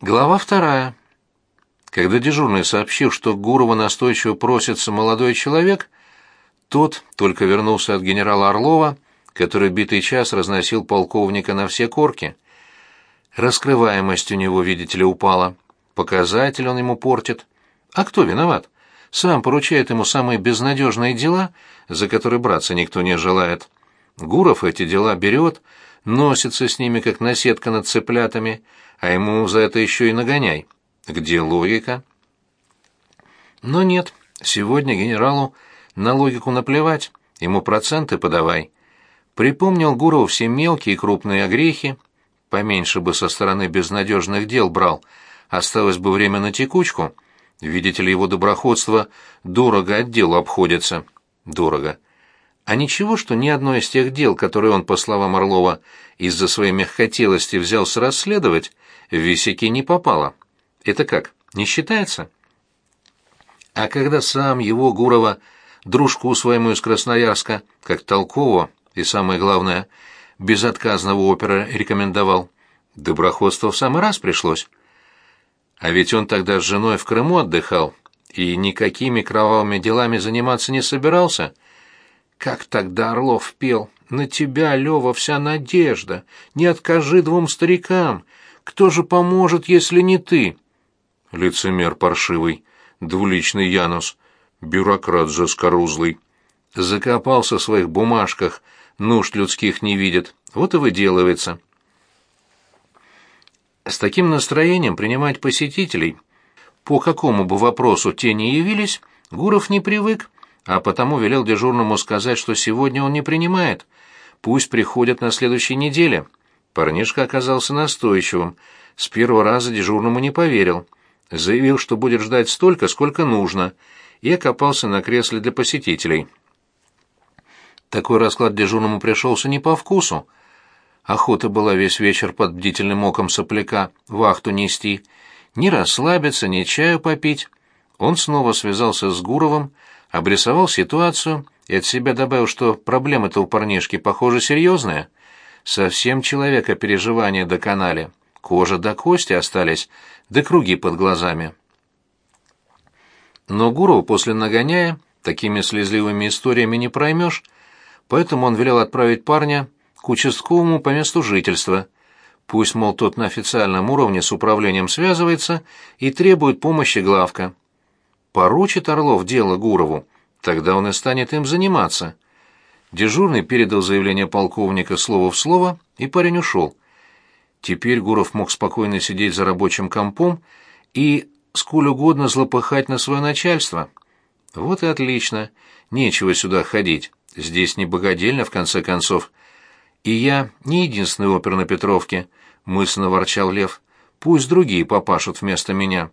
Глава вторая. Когда дежурный сообщил, что Гурова настойчиво просится молодой человек, тот только вернулся от генерала Орлова, который битый час разносил полковника на все корки. Раскрываемость у него, видите ли, упала. Показатель он ему портит. А кто виноват? Сам поручает ему самые безнадежные дела, за которые браться никто не желает. Гуров эти дела берет, носится с ними, как наседка над цыплятами — а ему за это еще и нагоняй. Где логика? Но нет, сегодня генералу на логику наплевать, ему проценты подавай. Припомнил Гуров все мелкие и крупные огрехи, поменьше бы со стороны безнадежных дел брал, осталось бы время на текучку. Видите ли, его доброходство дорого отделу обходится. Дорого. А ничего, что ни одно из тех дел, которые он, по словам Орлова, из-за своей мягкотелости взялся расследовать, висяки не попало. Это как, не считается? А когда сам его Гурова, дружку своему из Красноярска, как толкового и, самое главное, безотказного опера рекомендовал, доброходство в самый раз пришлось. А ведь он тогда с женой в Крыму отдыхал и никакими кровавыми делами заниматься не собирался. Как тогда Орлов пел «На тебя, Лёва, вся надежда! Не откажи двум старикам! Кто же поможет, если не ты? Лицемер паршивый, двуличный Янус, бюрократ заскорузлый. Закопался в своих бумажках, нужд людских не видит. Вот и выделывается. С таким настроением принимать посетителей, по какому бы вопросу те не явились, Гуров не привык, а потому велел дежурному сказать, что сегодня он не принимает. Пусть приходят на следующей неделе. Парнишка оказался настойчивым, с первого раза дежурному не поверил. Заявил, что будет ждать столько, сколько нужно, и окопался на кресле для посетителей. Такой расклад дежурному пришелся не по вкусу. Охота была весь вечер под бдительным оком сопляка вахту нести, ни расслабиться, ни чаю попить. Он снова связался с Гуровым, обрисовал ситуацию и от себя добавил, что проблема-то у парнишки, похоже, серьезная — Совсем человека переживания доконали. Кожа до кости остались, да круги под глазами. Но гуру после нагоняя такими слезливыми историями не проймешь, поэтому он велел отправить парня к участковому по месту жительства. Пусть, мол, тот на официальном уровне с управлением связывается и требует помощи главка. Поручит Орлов дело Гурову, тогда он и станет им заниматься. Дежурный передал заявление полковника слово в слово, и парень ушел. Теперь Гуров мог спокойно сидеть за рабочим компом и сколь угодно злопыхать на свое начальство. Вот и отлично. Нечего сюда ходить. Здесь не богадельно, в конце концов. И я не единственный опер на Петровке, — мысленно ворчал Лев. Пусть другие попашут вместо меня.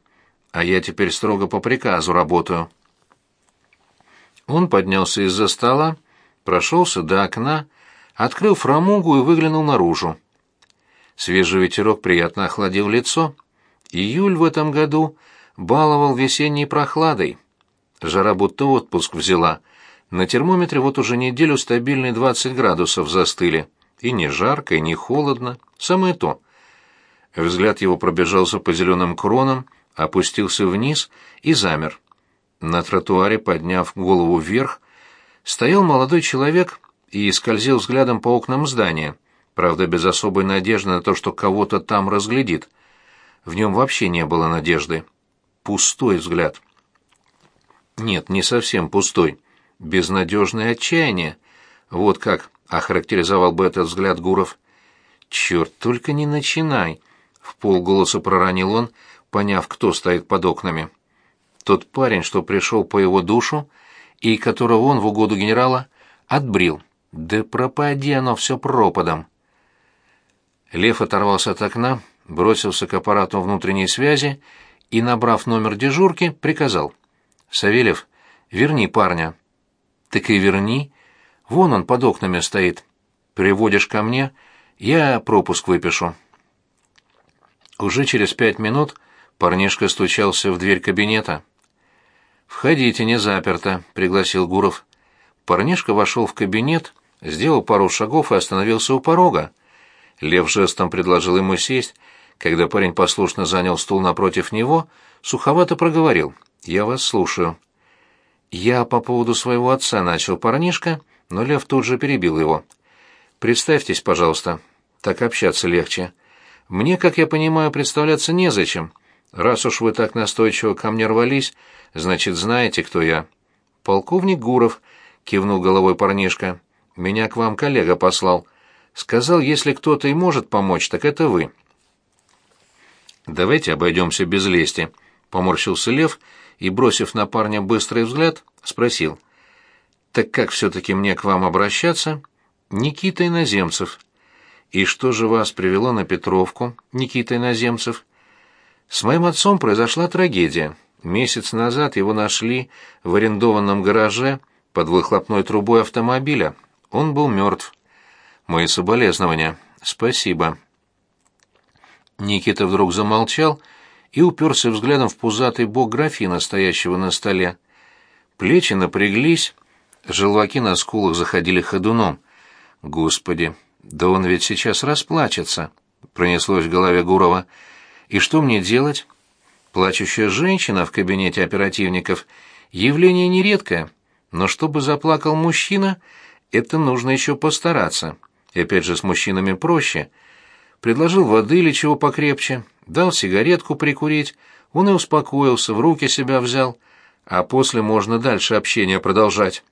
А я теперь строго по приказу работаю. Он поднялся из-за стола, прошелся до окна, открыл фрамугу и выглянул наружу. Свежий ветерок приятно охладил лицо. Июль в этом году баловал весенней прохладой. Жара будто отпуск взяла. На термометре вот уже неделю стабильные 20 градусов застыли. И не жарко, и не холодно. Самое то. Взгляд его пробежался по зеленым кронам, опустился вниз и замер. На тротуаре, подняв голову вверх, стоял молодой человек и скользил взглядом по окнам здания, правда, без особой надежды на то, что кого-то там разглядит. В нем вообще не было надежды. Пустой взгляд. Нет, не совсем пустой. Безнадежное отчаяние. Вот как охарактеризовал бы этот взгляд Гуров. «Черт, только не начинай!» — в полголоса проронил он, поняв, кто стоит под окнами. Тот парень, что пришел по его душу, — и которого он в угоду генерала отбрил. Да пропади оно все пропадом. Лев оторвался от окна, бросился к аппарату внутренней связи и, набрав номер дежурки, приказал. «Савельев, верни парня». «Так и верни. Вон он под окнами стоит. Приводишь ко мне, я пропуск выпишу». Уже через пять минут парнишка стучался в дверь кабинета. «Входите, не заперто», — пригласил Гуров. Парнишка вошел в кабинет, сделал пару шагов и остановился у порога. Лев жестом предложил ему сесть. Когда парень послушно занял стул напротив него, суховато проговорил. «Я вас слушаю». «Я по поводу своего отца начал парнишка», но Лев тут же перебил его. «Представьтесь, пожалуйста. Так общаться легче. Мне, как я понимаю, представляться незачем» раз уж вы так настойчиво ко мне рвались, значит, знаете, кто я». «Полковник Гуров», — кивнул головой парнишка. «Меня к вам коллега послал. Сказал, если кто-то и может помочь, так это вы». «Давайте обойдемся без лести», — поморщился Лев и, бросив на парня быстрый взгляд, спросил. «Так как все-таки мне к вам обращаться?» «Никита Иноземцев». «И что же вас привело на Петровку, Никита Иноземцев?» С моим отцом произошла трагедия. Месяц назад его нашли в арендованном гараже под выхлопной трубой автомобиля. Он был мертв. Мои соболезнования. Спасибо. Никита вдруг замолчал и уперся взглядом в пузатый бок графина, стоящего на столе. Плечи напряглись, желваки на скулах заходили ходуном. «Господи, да он ведь сейчас расплачется!» — пронеслось в голове Гурова. И что мне делать? Плачущая женщина в кабинете оперативников – явление нередкое, но чтобы заплакал мужчина, это нужно еще постараться. И опять же, с мужчинами проще. Предложил воды или чего покрепче, дал сигаретку прикурить, он и успокоился, в руки себя взял, а после можно дальше общение продолжать.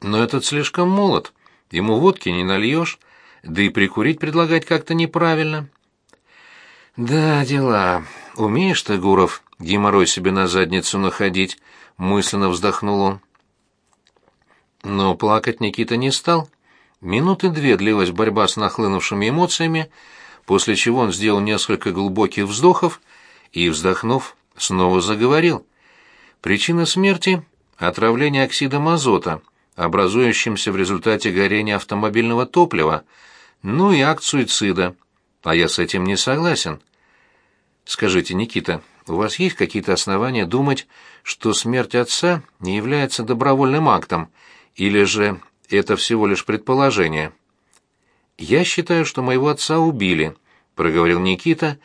Но этот слишком молод, ему водки не нальешь, да и прикурить предлагать как-то неправильно – да, дела. Умеешь ты, Гуров, геморрой себе на задницу находить, мысленно вздохнул он. Но плакать Никита не стал. Минуты две длилась борьба с нахлынувшими эмоциями, после чего он сделал несколько глубоких вздохов и, вздохнув, снова заговорил. Причина смерти — отравление оксидом азота, образующимся в результате горения автомобильного топлива, ну и акт суицида — а я с этим не согласен. Скажите, Никита, у вас есть какие-то основания думать, что смерть отца не является добровольным актом, или же это всего лишь предположение? Я считаю, что моего отца убили, проговорил Никита,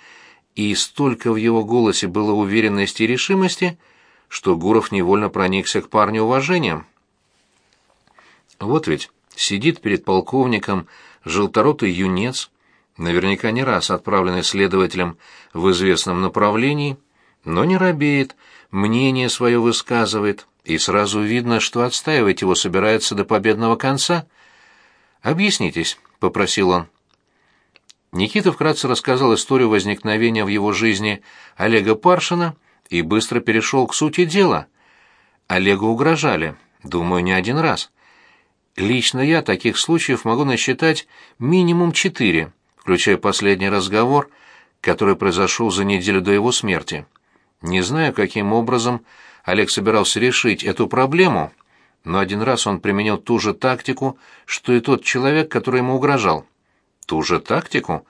и столько в его голосе было уверенности и решимости, что Гуров невольно проникся к парню уважением. Вот ведь сидит перед полковником желторотый юнец, наверняка не раз отправленный следователем в известном направлении, но не робеет, мнение свое высказывает, и сразу видно, что отстаивать его собирается до победного конца. «Объяснитесь», — попросил он. Никита вкратце рассказал историю возникновения в его жизни Олега Паршина и быстро перешел к сути дела. Олегу угрожали, думаю, не один раз. Лично я таких случаев могу насчитать минимум четыре включая последний разговор, который произошел за неделю до его смерти. Не знаю, каким образом Олег собирался решить эту проблему, но один раз он применил ту же тактику, что и тот человек, который ему угрожал. Ту же тактику?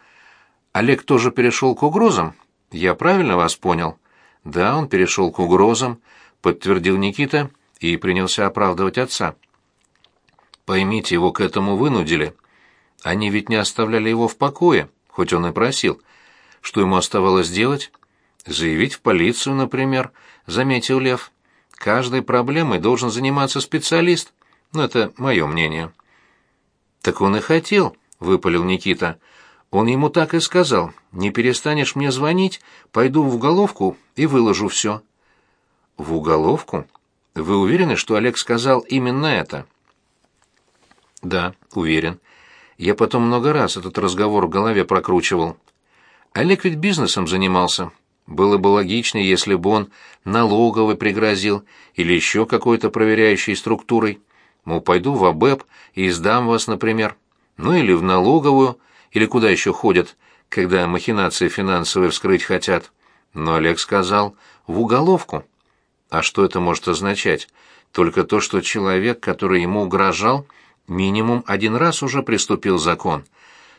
Олег тоже перешел к угрозам? Я правильно вас понял? Да, он перешел к угрозам, подтвердил Никита и принялся оправдывать отца. Поймите, его к этому вынудили. Они ведь не оставляли его в покое, хоть он и просил. Что ему оставалось делать? Заявить в полицию, например, заметил Лев. Каждой проблемой должен заниматься специалист. Но это мое мнение. Так он и хотел, выпалил Никита. Он ему так и сказал: "Не перестанешь мне звонить, пойду в уголовку и выложу все». В уголовку? Вы уверены, что Олег сказал именно это? Да, уверен. Я потом много раз этот разговор в голове прокручивал. Олег ведь бизнесом занимался. Было бы логичнее, если бы он налоговый пригрозил или еще какой-то проверяющей структурой. Мол, пойду в АБЭП и сдам вас, например. Ну или в налоговую, или куда еще ходят, когда махинации финансовые вскрыть хотят. Но Олег сказал «в уголовку». А что это может означать? Только то, что человек, который ему угрожал, — минимум один раз уже приступил закон,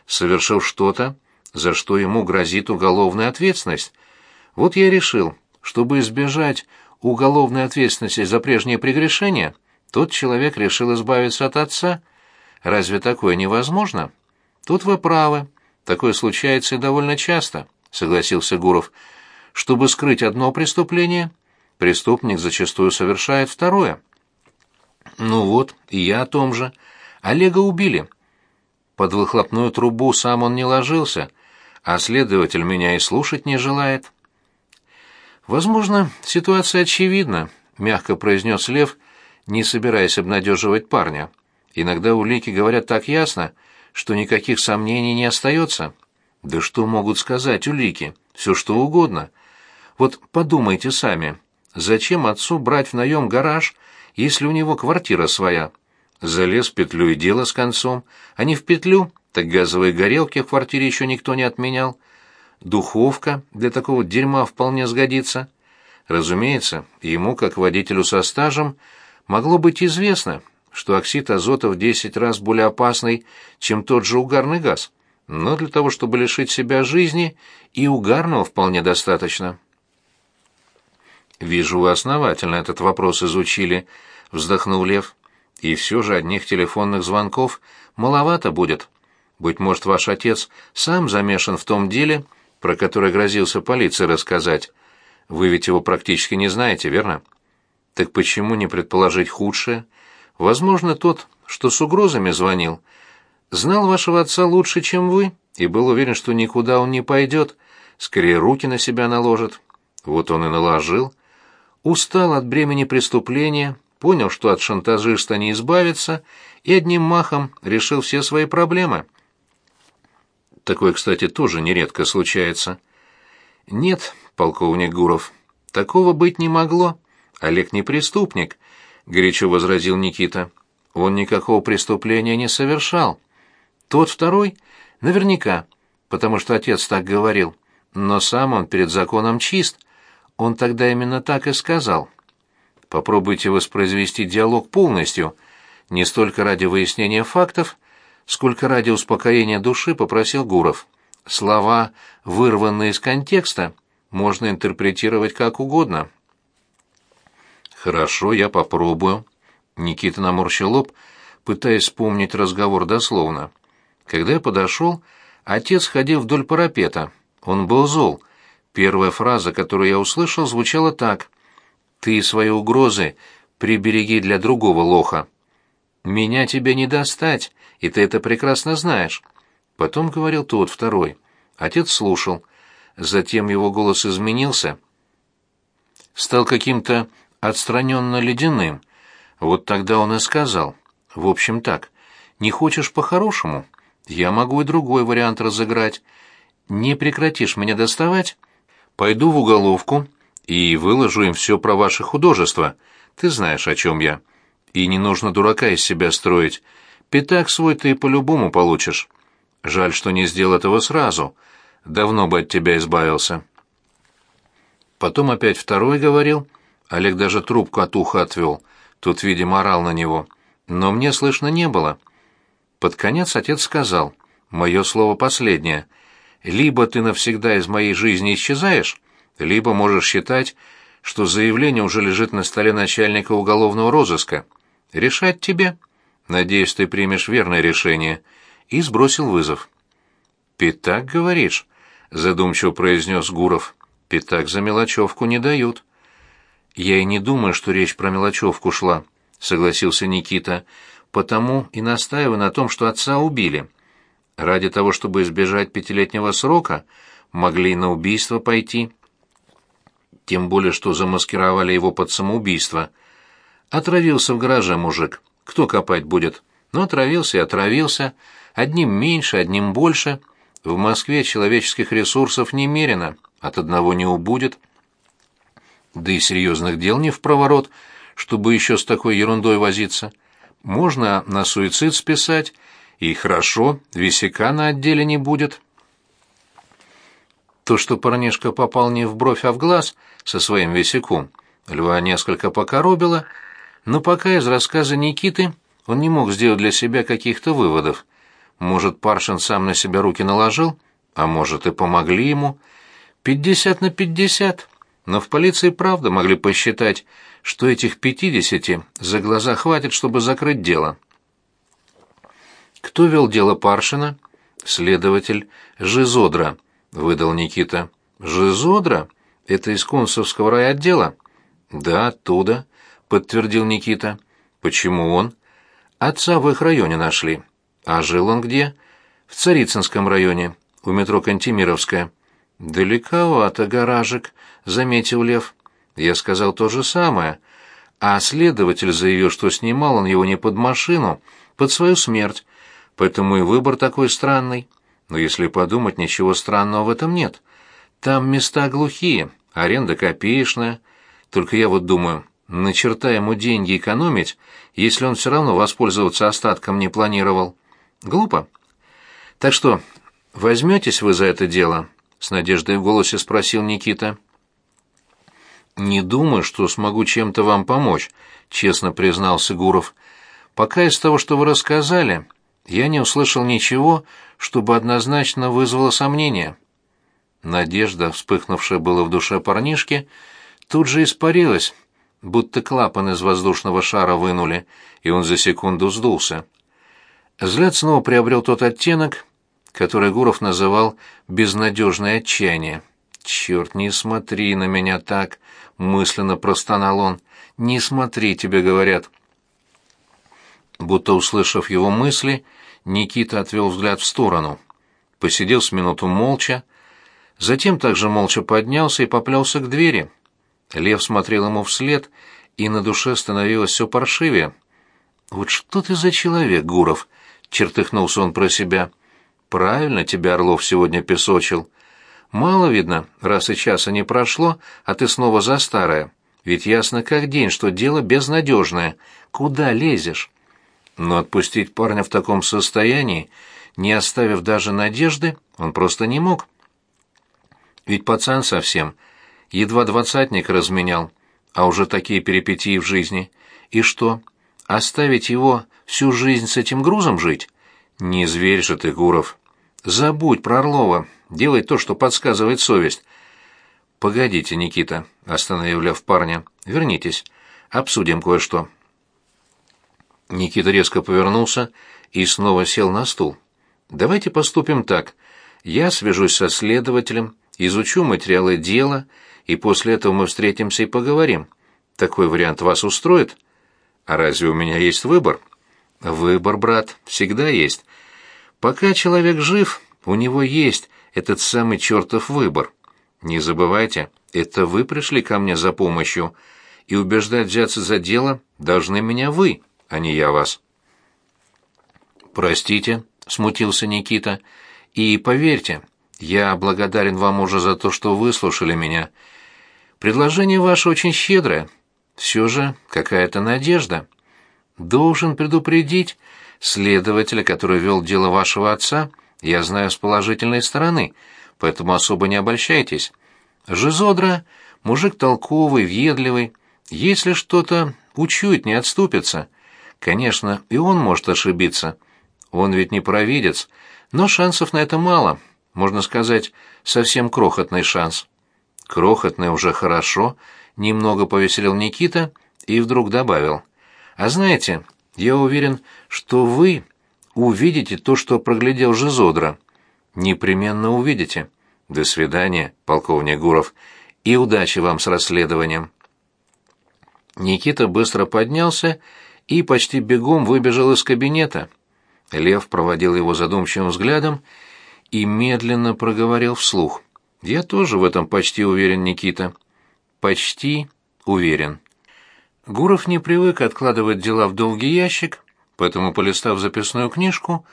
совершил что-то, за что ему грозит уголовная ответственность. Вот я решил, чтобы избежать уголовной ответственности за прежние прегрешения, тот человек решил избавиться от отца. Разве такое невозможно? Тут вы правы. Такое случается и довольно часто, согласился Гуров. Чтобы скрыть одно преступление, преступник зачастую совершает второе. Ну вот, и я о том же. Олега убили. Под выхлопную трубу сам он не ложился, а следователь меня и слушать не желает. Возможно, ситуация очевидна, мягко произнес Лев, не собираясь обнадеживать парня. Иногда улики говорят так ясно, что никаких сомнений не остается. Да что могут сказать улики? Все что угодно. Вот подумайте сами, зачем отцу брать в наем гараж, если у него квартира своя? Залез в петлю и дело с концом. А не в петлю, так газовые горелки в квартире еще никто не отменял. Духовка для такого дерьма вполне сгодится. Разумеется, ему, как водителю со стажем, могло быть известно, что оксид азота в 10 раз более опасный, чем тот же угарный газ. Но для того, чтобы лишить себя жизни, и угарного вполне достаточно. «Вижу, вы основательно этот вопрос изучили», — вздохнул Лев. И все же одних телефонных звонков маловато будет. Быть может, ваш отец сам замешан в том деле, про которое грозился полиции рассказать. Вы ведь его практически не знаете, верно? Так почему не предположить худшее? Возможно, тот, что с угрозами звонил, знал вашего отца лучше, чем вы, и был уверен, что никуда он не пойдет, скорее руки на себя наложит. Вот он и наложил. Устал от бремени преступления, понял, что от шантажиста не избавиться, и одним махом решил все свои проблемы. Такое, кстати, тоже нередко случается. Нет, полковник Гуров, такого быть не могло. Олег не преступник, горячо возразил Никита. Он никакого преступления не совершал. Тот второй наверняка, потому что отец так говорил, но сам он перед законом чист. Он тогда именно так и сказал. Попробуйте воспроизвести диалог полностью, не столько ради выяснения фактов, сколько ради успокоения души попросил Гуров. Слова, вырванные из контекста, можно интерпретировать как угодно. Хорошо, я попробую. Никита наморщил лоб, пытаясь вспомнить разговор дословно. Когда я подошел, отец ходил вдоль парапета. Он был зол. Первая фраза, которую я услышал, звучала так: ты свои угрозы прибереги для другого лоха. Меня тебе не достать, и ты это прекрасно знаешь. Потом говорил тот второй. Отец слушал. Затем его голос изменился. Стал каким-то отстраненно ледяным. Вот тогда он и сказал. В общем так, не хочешь по-хорошему? Я могу и другой вариант разыграть. Не прекратишь меня доставать? Пойду в уголовку, и выложу им все про ваше художество. Ты знаешь, о чем я. И не нужно дурака из себя строить. Пятак свой ты по-любому получишь. Жаль, что не сделал этого сразу. Давно бы от тебя избавился. Потом опять второй говорил. Олег даже трубку от уха отвел. Тут, видимо, орал на него. Но мне слышно не было. Под конец отец сказал. «Мое слово последнее. Либо ты навсегда из моей жизни исчезаешь, либо можешь считать, что заявление уже лежит на столе начальника уголовного розыска. Решать тебе. Надеюсь, ты примешь верное решение. И сбросил вызов. «Пятак, говоришь?» — задумчиво произнес Гуров. «Пятак за мелочевку не дают». «Я и не думаю, что речь про мелочевку шла», — согласился Никита. «Потому и настаиваю на том, что отца убили. Ради того, чтобы избежать пятилетнего срока, могли на убийство пойти» тем более что замаскировали его под самоубийство. Отравился в гараже мужик. Кто копать будет? Ну, отравился и отравился. Одним меньше, одним больше. В Москве человеческих ресурсов немерено. От одного не убудет. Да и серьезных дел не в проворот, чтобы еще с такой ерундой возиться. Можно на суицид списать, и хорошо, висяка на отделе не будет». То, что парнишка попал не в бровь, а в глаз со своим висяком, льва несколько покоробило, но пока из рассказа Никиты он не мог сделать для себя каких-то выводов. Может, Паршин сам на себя руки наложил, а может, и помогли ему. Пятьдесят на пятьдесят. Но в полиции правда могли посчитать, что этих пятидесяти за глаза хватит, чтобы закрыть дело. Кто вел дело Паршина? Следователь Жизодра выдал Никита. Жизодра? Это из консульского райотдела? Да, оттуда, подтвердил Никита. Почему он? Отца в их районе нашли. А жил он где? В Царицынском районе, у метро Кантемировская. Далековато гаражик, заметил Лев. Я сказал то же самое, а следователь заявил, что снимал он его не под машину, под свою смерть, поэтому и выбор такой странный. Но если подумать, ничего странного в этом нет. Там места глухие, аренда копеечная. Только я вот думаю, на черта ему деньги экономить, если он все равно воспользоваться остатком не планировал? Глупо. Так что, возьметесь вы за это дело? С надеждой в голосе спросил Никита. Не думаю, что смогу чем-то вам помочь, честно признался Гуров. Пока из того, что вы рассказали, я не услышал ничего, чтобы однозначно вызвало сомнение. Надежда, вспыхнувшая было в душе парнишки, тут же испарилась, будто клапан из воздушного шара вынули, и он за секунду сдулся. Взгляд снова приобрел тот оттенок, который Гуров называл «безнадежное отчаяние». «Черт, не смотри на меня так!» — мысленно простонал он. «Не смотри, тебе говорят». Будто услышав его мысли, — Никита отвел взгляд в сторону. Посидел с минуту молча, затем также молча поднялся и поплелся к двери. Лев смотрел ему вслед, и на душе становилось все паршивее. «Вот что ты за человек, Гуров?» — чертыхнулся он про себя. «Правильно тебя Орлов сегодня песочил. Мало, видно, раз и часа не прошло, а ты снова за старое. Ведь ясно как день, что дело безнадежное. Куда лезешь?» Но отпустить парня в таком состоянии, не оставив даже надежды, он просто не мог. Ведь пацан совсем, едва двадцатник разменял, а уже такие перипетии в жизни. И что, оставить его всю жизнь с этим грузом жить? Не зверь же ты, Гуров. Забудь про Орлова, делай то, что подсказывает совесть. Погодите, Никита, остановив парня, вернитесь, обсудим кое-что. Никита резко повернулся и снова сел на стул. «Давайте поступим так. Я свяжусь со следователем, изучу материалы дела, и после этого мы встретимся и поговорим. Такой вариант вас устроит? А разве у меня есть выбор?» «Выбор, брат, всегда есть. Пока человек жив, у него есть этот самый чертов выбор. Не забывайте, это вы пришли ко мне за помощью, и убеждать взяться за дело должны меня вы» а не я вас». «Простите», — смутился Никита, — «и поверьте, я благодарен вам уже за то, что выслушали меня. Предложение ваше очень щедрое. Все же какая-то надежда. Должен предупредить следователя, который вел дело вашего отца, я знаю с положительной стороны, поэтому особо не обольщайтесь. Жизодра — мужик толковый, въедливый. Если что-то учует, не отступится. Конечно, и он может ошибиться. Он ведь не провидец, но шансов на это мало. Можно сказать, совсем крохотный шанс. Крохотный уже хорошо, немного повеселил Никита и вдруг добавил. А знаете, я уверен, что вы увидите то, что проглядел Жизодра. Непременно увидите. До свидания, полковник Гуров, и удачи вам с расследованием. Никита быстро поднялся и почти бегом выбежал из кабинета. Лев проводил его задумчивым взглядом и медленно проговорил вслух. «Я тоже в этом почти уверен, Никита. Почти уверен». Гуров не привык откладывать дела в долгий ящик, поэтому, полистав записную книжку,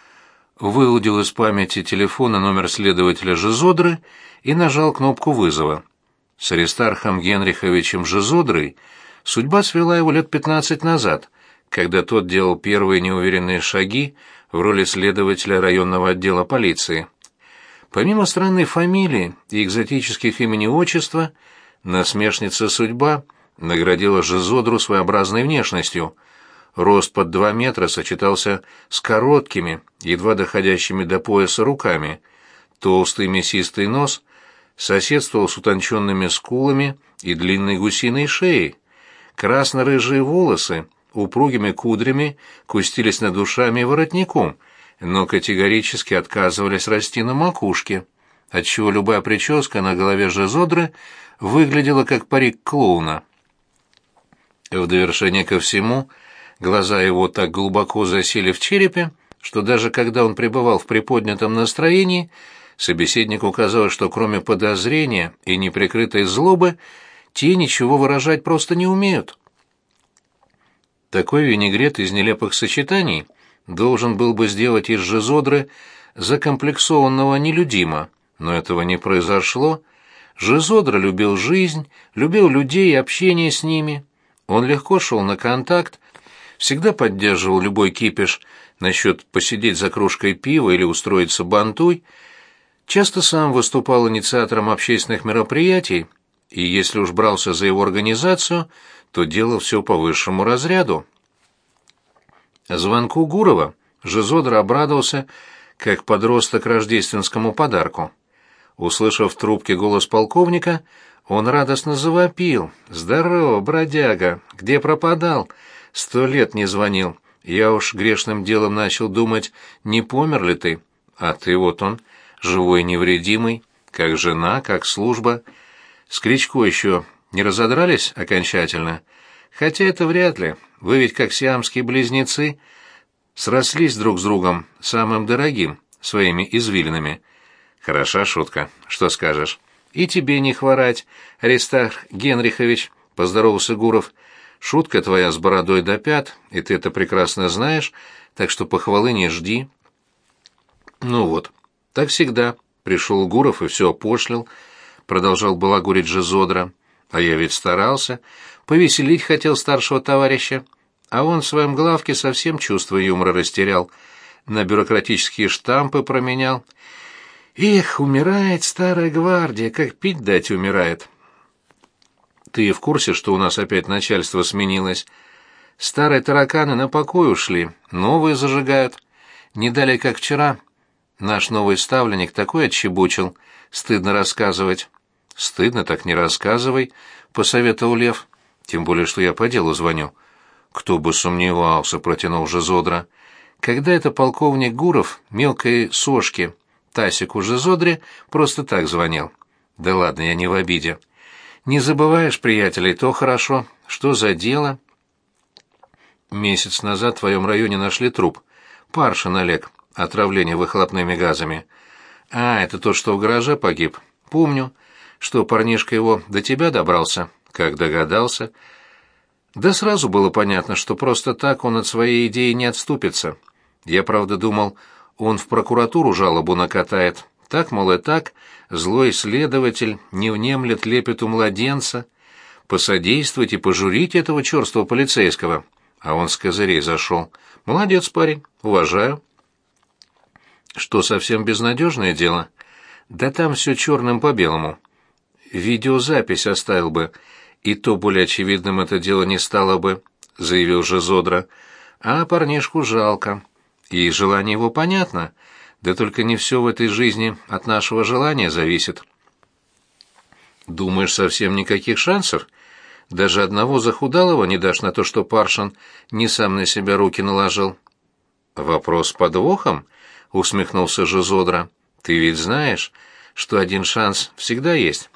выудил из памяти телефона номер следователя Жизодры и нажал кнопку вызова. С Аристархом Генриховичем Жизодрой судьба свела его лет пятнадцать назад, когда тот делал первые неуверенные шаги в роли следователя районного отдела полиции. Помимо странной фамилии и экзотических имени-отчества, насмешница судьба наградила Жезодру своеобразной внешностью. Рост под два метра сочетался с короткими, едва доходящими до пояса руками. Толстый мясистый нос соседствовал с утонченными скулами и длинной гусиной шеей. Красно-рыжие волосы упругими кудрями кустились над душами и воротником, но категорически отказывались расти на макушке, отчего любая прическа на голове Жезодры выглядела как парик клоуна. В довершение ко всему, глаза его так глубоко засели в черепе, что даже когда он пребывал в приподнятом настроении, собеседник указывал, что кроме подозрения и неприкрытой злобы, те ничего выражать просто не умеют. Такой винегрет из нелепых сочетаний должен был бы сделать из Жизодры закомплексованного нелюдима, но этого не произошло. Жизодра любил жизнь, любил людей и общение с ними. Он легко шел на контакт, всегда поддерживал любой кипиш насчет посидеть за кружкой пива или устроиться бантуй, часто сам выступал инициатором общественных мероприятий, и если уж брался за его организацию – то дело все по высшему разряду. Звонку Гурова Жизодр обрадовался, как подросток рождественскому подарку. Услышав в трубке голос полковника, он радостно завопил. «Здорово, бродяга! Где пропадал? Сто лет не звонил. Я уж грешным делом начал думать, не помер ли ты? А ты вот он, живой невредимый, как жена, как служба. С Кричко еще не разодрались окончательно? Хотя это вряд ли. Вы ведь как сиамские близнецы срослись друг с другом самым дорогим, своими извилинами. Хороша шутка. Что скажешь? И тебе не хворать, Аристарх Генрихович, поздоровался Гуров. Шутка твоя с бородой до пят, и ты это прекрасно знаешь, так что похвалы не жди. Ну вот, так всегда. Пришел Гуров и все опошлил, продолжал балагурить Жезодра. А я ведь старался, повеселить хотел старшего товарища, а он в своем главке совсем чувство юмора растерял, на бюрократические штампы променял. Эх, умирает старая гвардия, как пить дать умирает. Ты в курсе, что у нас опять начальство сменилось? Старые тараканы на покой ушли, новые зажигают. Не дали, как вчера. Наш новый ставленник такой отчебучил, стыдно рассказывать. «Стыдно, так не рассказывай», — посоветовал Лев. «Тем более, что я по делу звоню». «Кто бы сомневался», — протянул Жезодра. «Когда это полковник Гуров мелкой сошки Тасик уже Зодре просто так звонил?» «Да ладно, я не в обиде». «Не забываешь, приятелей, то хорошо. Что за дело?» «Месяц назад в твоем районе нашли труп. Паршин Олег. Отравление выхлопными газами». «А, это тот, что в гараже погиб. Помню» что парнишка его до тебя добрался, как догадался. Да сразу было понятно, что просто так он от своей идеи не отступится. Я, правда, думал, он в прокуратуру жалобу накатает. Так, мол, и так, злой следователь не внемлет лепету младенца. посадейству и пожурить этого черствого полицейского. А он с козырей зашел. Молодец, парень, уважаю. Что, совсем безнадежное дело? Да там все черным по белому видеозапись оставил бы, и то более очевидным это дело не стало бы», — заявил же Зодра. «А парнишку жалко. И желание его понятно. Да только не все в этой жизни от нашего желания зависит». «Думаешь, совсем никаких шансов? Даже одного захудалого не дашь на то, что Паршин не сам на себя руки наложил?» «Вопрос подвохом?» — усмехнулся же Зодра, «Ты ведь знаешь, что один шанс всегда есть.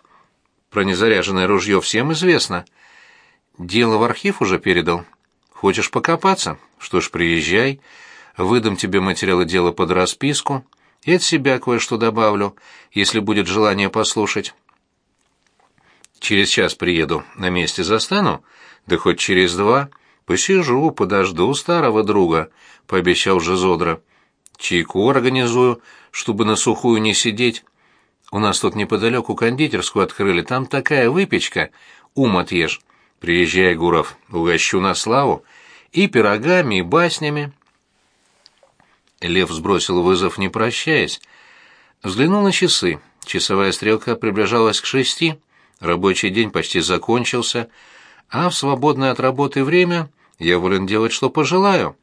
Про незаряженное ружье всем известно. Дело в архив уже передал. Хочешь покопаться? Что ж, приезжай. Выдам тебе материалы дела под расписку. И от себя кое-что добавлю, если будет желание послушать. Через час приеду, на месте застану, да хоть через два. Посижу, подожду старого друга, — пообещал же Жезодра. Чайку организую, чтобы на сухую не сидеть. У нас тут неподалеку кондитерскую открыли, там такая выпечка, ум отъешь. Приезжай, Гуров, угощу на славу. И пирогами, и баснями. Лев сбросил вызов, не прощаясь. Взглянул на часы. Часовая стрелка приближалась к шести. Рабочий день почти закончился. А в свободное от работы время я волен делать, что пожелаю.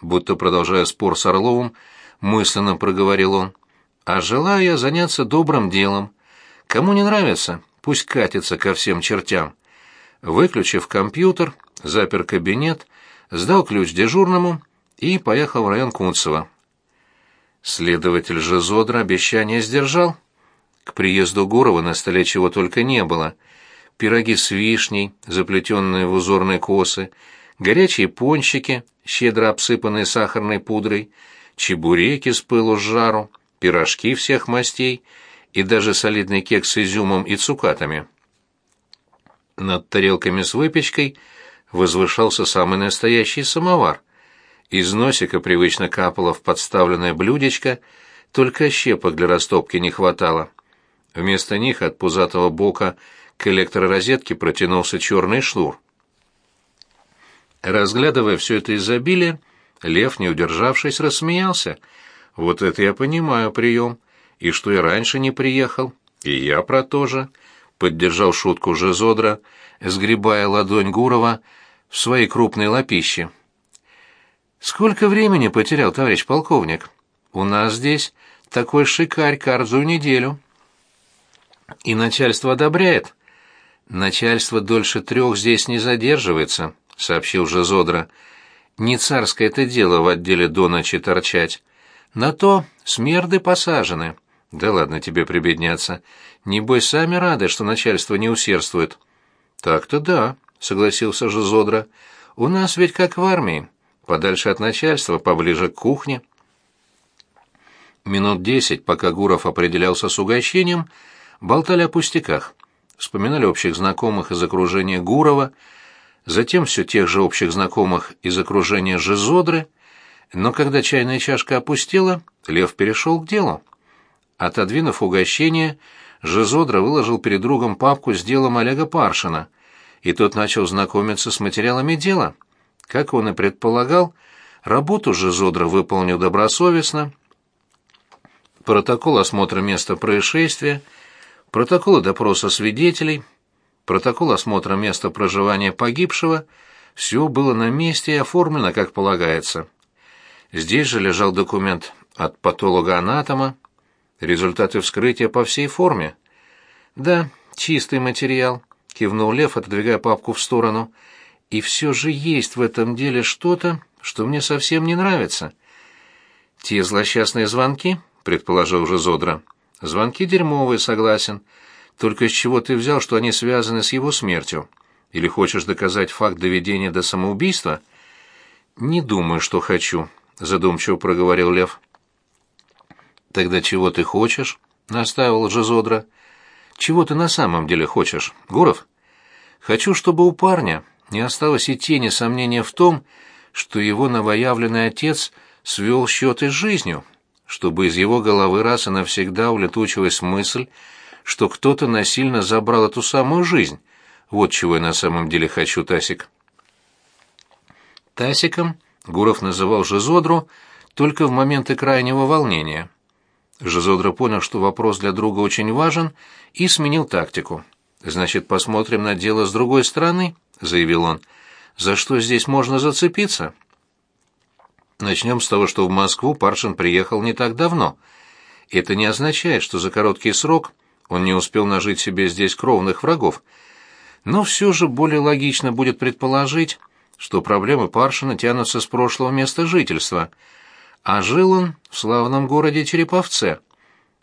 Будто продолжая спор с Орловым, мысленно проговорил он. А желаю я заняться добрым делом. Кому не нравится, пусть катится ко всем чертям. Выключив компьютер, запер кабинет, сдал ключ дежурному и поехал в район Кунцево. Следователь же Зодра обещание сдержал. К приезду Гурова на столе чего только не было. Пироги с вишней, заплетенные в узорные косы, горячие пончики, щедро обсыпанные сахарной пудрой, чебуреки с пылу с жару — пирожки всех мастей и даже солидный кекс с изюмом и цукатами. Над тарелками с выпечкой возвышался самый настоящий самовар. Из носика привычно капало в подставленное блюдечко, только щепок для растопки не хватало. Вместо них от пузатого бока к электророзетке протянулся черный шнур. Разглядывая все это изобилие, лев, не удержавшись, рассмеялся — вот это я понимаю прием. И что я раньше не приехал. И я про то же. Поддержал шутку Жезодра, сгребая ладонь Гурова в свои крупные лапищи. Сколько времени потерял товарищ полковник? У нас здесь такой шикарь каждую неделю. И начальство одобряет. Начальство дольше трех здесь не задерживается, сообщил Жезодра. Не царское это дело в отделе до ночи торчать. На то смерды посажены. Да ладно тебе прибедняться. Небось, сами рады, что начальство не усердствует. Так-то да, согласился же Жозодра. У нас ведь как в армии. Подальше от начальства, поближе к кухне. Минут десять, пока Гуров определялся с угощением, болтали о пустяках. Вспоминали общих знакомых из окружения Гурова, затем все тех же общих знакомых из окружения Жизодры — но когда чайная чашка опустела, лев перешел к делу. Отодвинув угощение, Жизодра выложил перед другом папку с делом Олега Паршина, и тот начал знакомиться с материалами дела. Как он и предполагал, работу Жизодра выполнил добросовестно. Протокол осмотра места происшествия, протоколы допроса свидетелей, протокол осмотра места проживания погибшего — все было на месте и оформлено, как полагается. Здесь же лежал документ от патолога-анатома, результаты вскрытия по всей форме. «Да, чистый материал», — кивнул Лев, отодвигая папку в сторону. «И все же есть в этом деле что-то, что мне совсем не нравится». «Те злосчастные звонки», — предположил уже Зодра. «Звонки дерьмовые, согласен. Только с чего ты взял, что они связаны с его смертью? Или хочешь доказать факт доведения до самоубийства?» «Не думаю, что хочу», задумчиво проговорил Лев. Тогда чего ты хочешь? настаивал Жезодра. Чего ты на самом деле хочешь, Гуров? Хочу, чтобы у парня не осталось и тени сомнения в том, что его новоявленный отец свел счеты с жизнью, чтобы из его головы раз и навсегда улетучилась мысль, что кто-то насильно забрал эту самую жизнь. Вот чего я на самом деле хочу, Тасик. Тасиком Гуров называл Жизодру только в моменты крайнего волнения. Жизодра понял, что вопрос для друга очень важен, и сменил тактику. «Значит, посмотрим на дело с другой стороны», — заявил он. «За что здесь можно зацепиться?» Начнем с того, что в Москву Паршин приехал не так давно. Это не означает, что за короткий срок он не успел нажить себе здесь кровных врагов. Но все же более логично будет предположить, что проблемы Паршина тянутся с прошлого места жительства, а жил он в славном городе Череповце.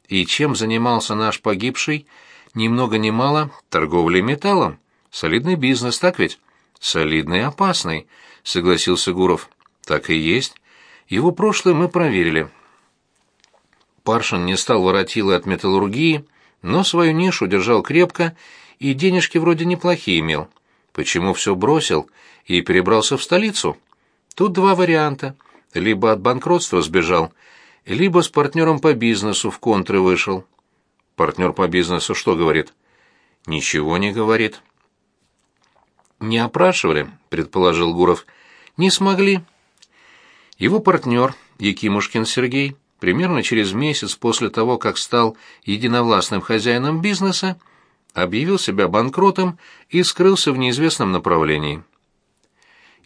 И чем занимался наш погибший, ни много ни мало, торговлей металлом. Солидный бизнес, так ведь? Солидный и опасный, согласился Гуров. Так и есть. Его прошлое мы проверили. Паршин не стал воротилой от металлургии, но свою нишу держал крепко и денежки вроде неплохие имел. Почему все бросил и перебрался в столицу. Тут два варианта. Либо от банкротства сбежал, либо с партнером по бизнесу в контры вышел. Партнер по бизнесу что говорит? Ничего не говорит. Не опрашивали, предположил Гуров. Не смогли. Его партнер, Якимушкин Сергей, примерно через месяц после того, как стал единовластным хозяином бизнеса, объявил себя банкротом и скрылся в неизвестном направлении.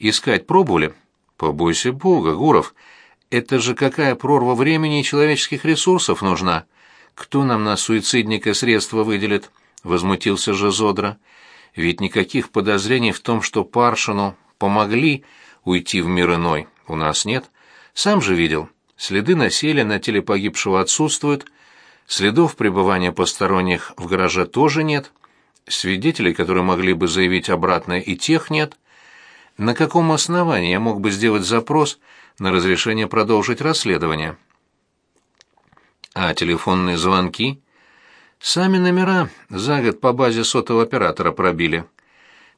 Искать пробовали? Побойся бога, Гуров. Это же какая прорва времени и человеческих ресурсов нужна. Кто нам на суицидника средства выделит? Возмутился же Зодра. Ведь никаких подозрений в том, что Паршину помогли уйти в мир иной, у нас нет. Сам же видел. Следы насилия на теле погибшего отсутствуют. Следов пребывания посторонних в гараже тоже нет. Свидетелей, которые могли бы заявить обратное, и тех нет на каком основании я мог бы сделать запрос на разрешение продолжить расследование? А телефонные звонки? Сами номера за год по базе сотового оператора пробили.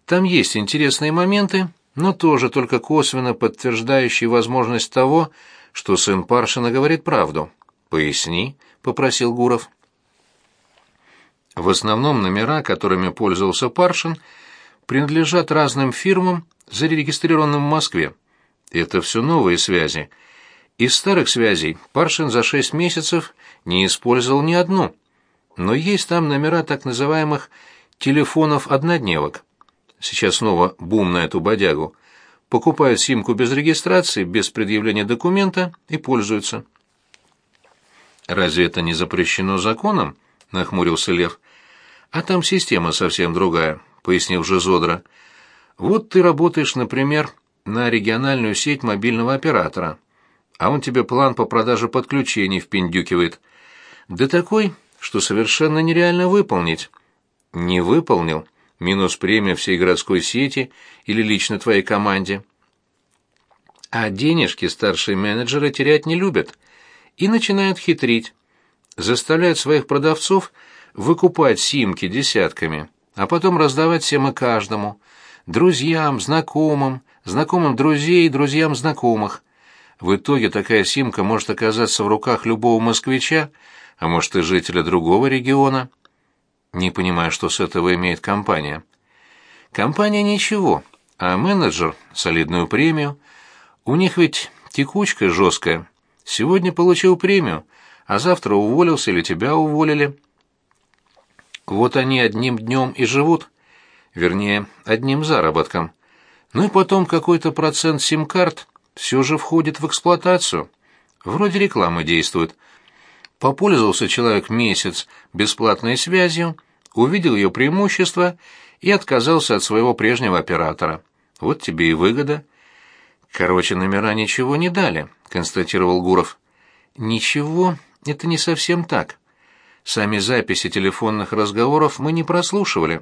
Там есть интересные моменты, но тоже только косвенно подтверждающие возможность того, что сын Паршина говорит правду. «Поясни», — попросил Гуров. В основном номера, которыми пользовался Паршин, принадлежат разным фирмам зарегистрированным в Москве. Это все новые связи. Из старых связей Паршин за шесть месяцев не использовал ни одну. Но есть там номера так называемых телефонов-однодневок. Сейчас снова бум на эту бодягу. Покупают симку без регистрации, без предъявления документа и пользуются. «Разве это не запрещено законом?» — нахмурился Лев. «А там система совсем другая», — пояснил Жезодра. «Жезодра». Вот ты работаешь, например, на региональную сеть мобильного оператора, а он тебе план по продаже подключений впиндюкивает, Да такой, что совершенно нереально выполнить. Не выполнил, минус премия всей городской сети или лично твоей команде. А денежки старшие менеджеры терять не любят и начинают хитрить. Заставляют своих продавцов выкупать симки десятками, а потом раздавать всем и каждому – друзьям, знакомым, знакомым друзей, друзьям знакомых. В итоге такая симка может оказаться в руках любого москвича, а может и жителя другого региона. Не понимаю, что с этого имеет компания. Компания ничего, а менеджер — солидную премию. У них ведь текучка жесткая. Сегодня получил премию, а завтра уволился или тебя уволили. Вот они одним днем и живут вернее, одним заработком. Ну и потом какой-то процент сим-карт все же входит в эксплуатацию. Вроде рекламы действует. Попользовался человек месяц бесплатной связью, увидел ее преимущества и отказался от своего прежнего оператора. Вот тебе и выгода. Короче, номера ничего не дали, констатировал Гуров. Ничего, это не совсем так. Сами записи телефонных разговоров мы не прослушивали.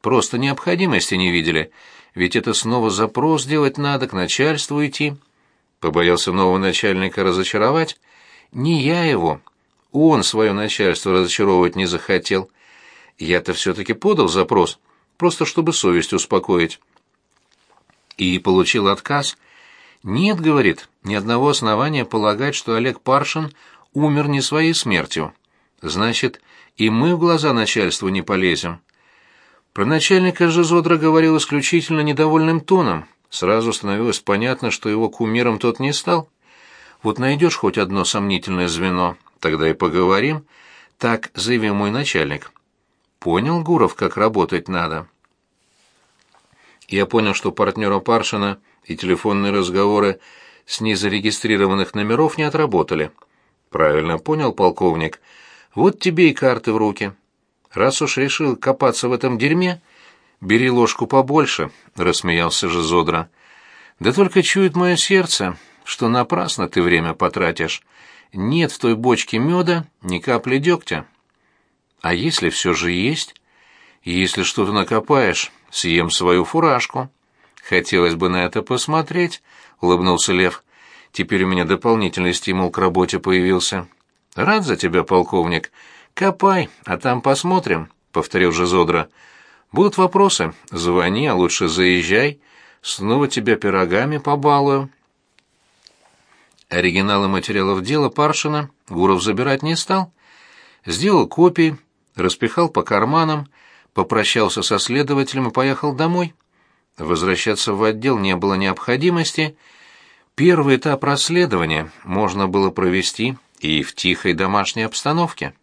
Просто необходимости не видели, ведь это снова запрос делать надо, к начальству идти. Побоялся нового начальника разочаровать? Не я его. Он свое начальство разочаровывать не захотел. Я-то все-таки подал запрос, просто чтобы совесть успокоить. И получил отказ. «Нет, — говорит, — ни одного основания полагать, что Олег Паршин умер не своей смертью. Значит, и мы в глаза начальству не полезем». Про начальника Жизодра говорил исключительно недовольным тоном. Сразу становилось понятно, что его кумиром тот не стал. Вот найдешь хоть одно сомнительное звено, тогда и поговорим, так заявил мой начальник. Понял Гуров, как работать надо. Я понял, что партнера Паршина и телефонные разговоры с незарегистрированных номеров не отработали. Правильно понял, полковник. Вот тебе и карты в руки раз уж решил копаться в этом дерьме, бери ложку побольше», — рассмеялся же Зодра. «Да только чует мое сердце, что напрасно ты время потратишь. Нет в той бочке меда ни капли дегтя». «А если все же есть?» «Если что-то накопаешь, съем свою фуражку». «Хотелось бы на это посмотреть», — улыбнулся Лев. «Теперь у меня дополнительный стимул к работе появился». «Рад за тебя, полковник», «Копай, а там посмотрим», — повторил же Жезодра. «Будут вопросы, звони, а лучше заезжай. Снова тебя пирогами побалую». Оригиналы материалов дела Паршина Гуров забирать не стал. Сделал копии, распихал по карманам, попрощался со следователем и поехал домой. Возвращаться в отдел не было необходимости. Первый этап расследования можно было провести и в тихой домашней обстановке.